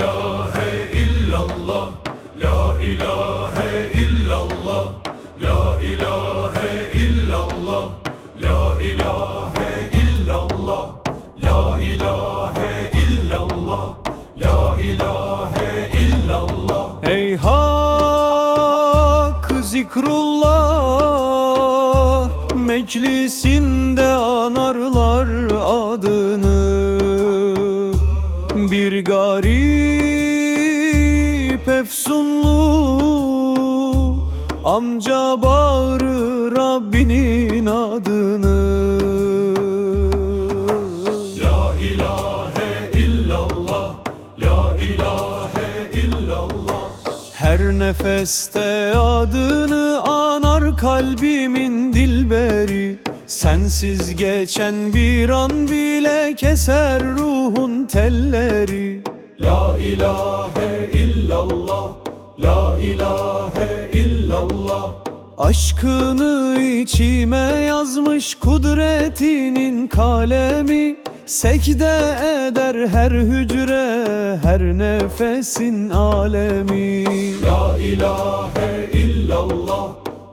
ilahe illallah La ilahe illallah La ilahe illallah La ilahe illallah La ilahe illallah La ilahe illallah. Ey hak zikrullah Meclisinde anarlar adını. Bir garip efsunlu Amca bağırır Rabbinin adını. La ilahe illallah La ilahe illallah. Her nefeste adını anar kalbimin dilberi. Sensiz geçen bir an bile keser ruhun telleri. La ilahe illallah La ilahe illallah. Aşkını içime yazmış kudretinin kalemi. Sekde eder her hücre, her nefesin alemi. La ilahe illallah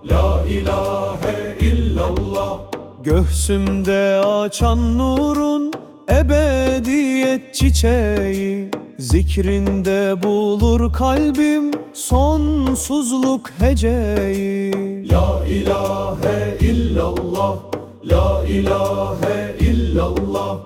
La ilahe illallah. Göğsümde açan nurun ebediyet çiçeği Zikrinde bulur kalbim sonsuzluk heceyi. La ilahe illallah La ilahe illallah.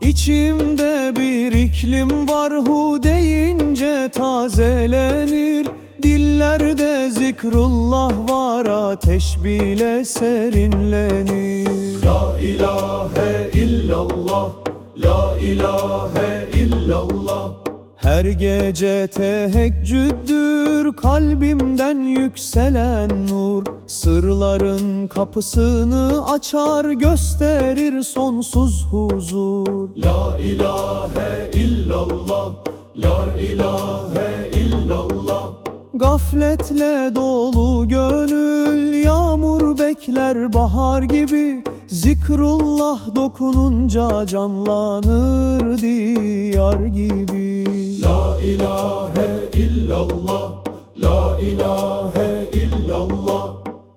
İçimde bir iklim var hu deyince tazelenir. Dillerde zikrullah var ateş bile serinlenir. La ilahe illallah La ilahe illallah Her gece teheccüddür kalbimden yükselen nur. Sırların kapısını açar gösterir sonsuz huzur. La ilahe illallah La ilahe illallah. Gafletle dolu gönül yağmur bekler bahar gibi. Zikrullah dokununca canlanır diyar gibi La ilahe illallah La ilahe illallah.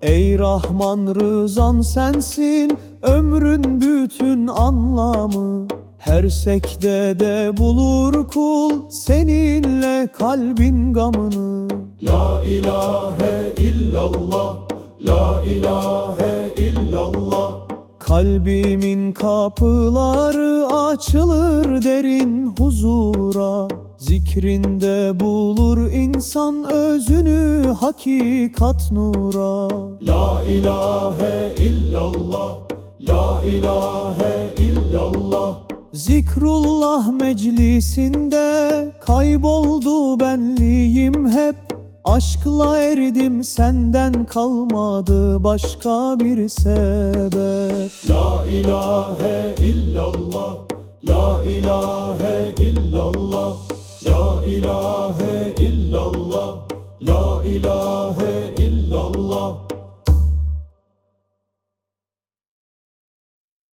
Ey Rahman rızan sensin ömrün bütün anlamı. Her sekdede bulur kul seninle kalbin gamını. La ilahe illallah La ilahe illallah Kalbimin kapıları açılır derin huzura. Zikrinde bulur insan özünü hakikat nura. La ilahe illallah La ilahe illallah. Zikrullah meclisinde kayboldu benliğim hep Aşkla erdim senden kalmadı başka bir sebep. La ilahe illallah La ilahe illallah La ilahe illallah La ilahe illallah.